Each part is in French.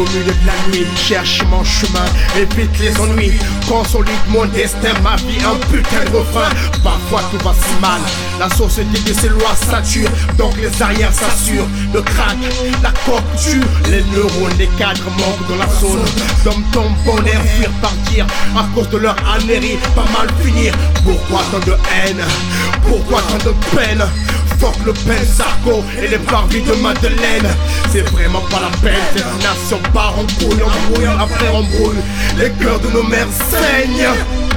au milieu de la nuit, cherche mon chemin, évite les ennuis, consolide mon destin, ma vie un putain de refrain. Parfois tout va si mal, la société de ses lois sature, donc les arrières s'assurent. Le crack, la coque tue, les neurones, les cadres manquent dans la zone. D'hommes tombent bonheur, fuir, partir, à cause de leur anérie, pas mal finir. Pourquoi tant de haine? Pourquoi tant de peine? Fuck le Sarko et les parvis de Madeleine. C'est vraiment pas la peine, nation part en couille, en brouille, après on brouille. Les cœurs de nos mères saignent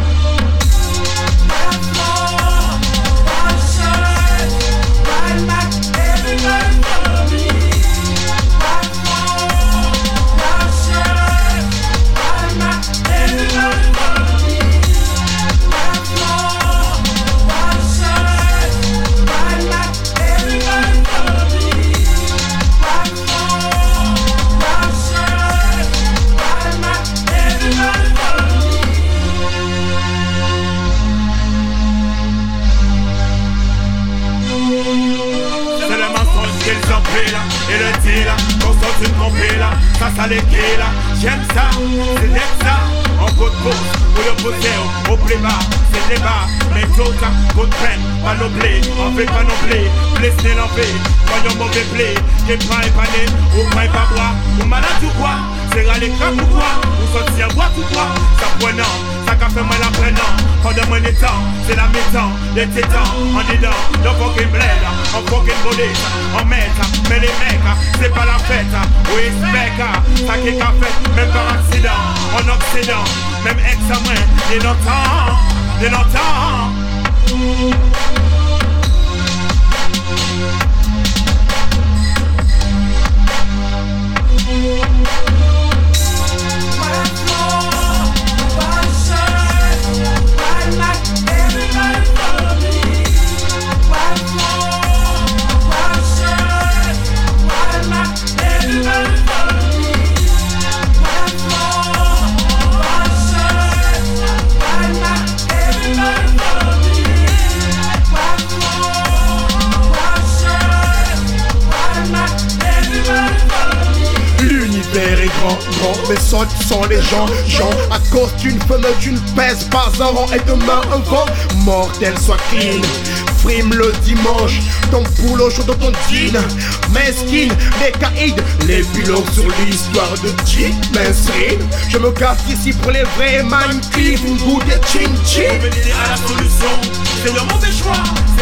et le qu'on sort une compil, ça ça les kill, j'aime ça, c'est ça, en coup de course, pour le pousser au plus c'est débat, mais tout ça, peine, pas blé, on fait pas blé, blessé l'envie, voyons mauvais blé, qui pas épané, ou pas pas boire, ou malade ou quoi, c'est râler crap ou quoi, ou sortir boire ou quoi, ça prenant, ça qu'a fait moi la prenant, pendant mon temps, c'est la mi-temps, les tétans, en dedans, dans fucking bled, bonnet, en mettre, mais les mecs, c'est pas la fête. Oui, mec, ça qui est fait, même par accident, en Occident, même examen, des longtemps, des longtemps. Mais seuls sont les gens, gens. À cause d'une tu ne pèses pas un rang Et demain un vent. Mortel soit clean Frime le dimanche, ton boulot chaud dans ton jean Mesquine, les caïds, les pilotes sur l'histoire de Jean Mainstream Je me casse ici pour les vrais Minecraft, une goutte de chin chin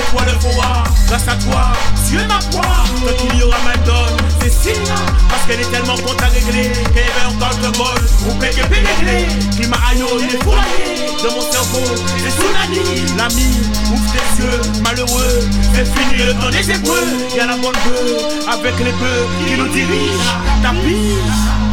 Toi le pouvoir, grâce à toi, Dieu ma foi. Quand il y aura ma donne, c'est signe Parce qu'elle est tellement compte à régler Qu'elle va encore de bol, ou péguer péguer Climat aïe, les foyers De mon cerveau, c'est tsunami L'ami, ouvre tes yeux, malheureux C'est fini le temps des épreuves. Y'a la bonne bœuf avec les bœufs qui nous dirigent. Ok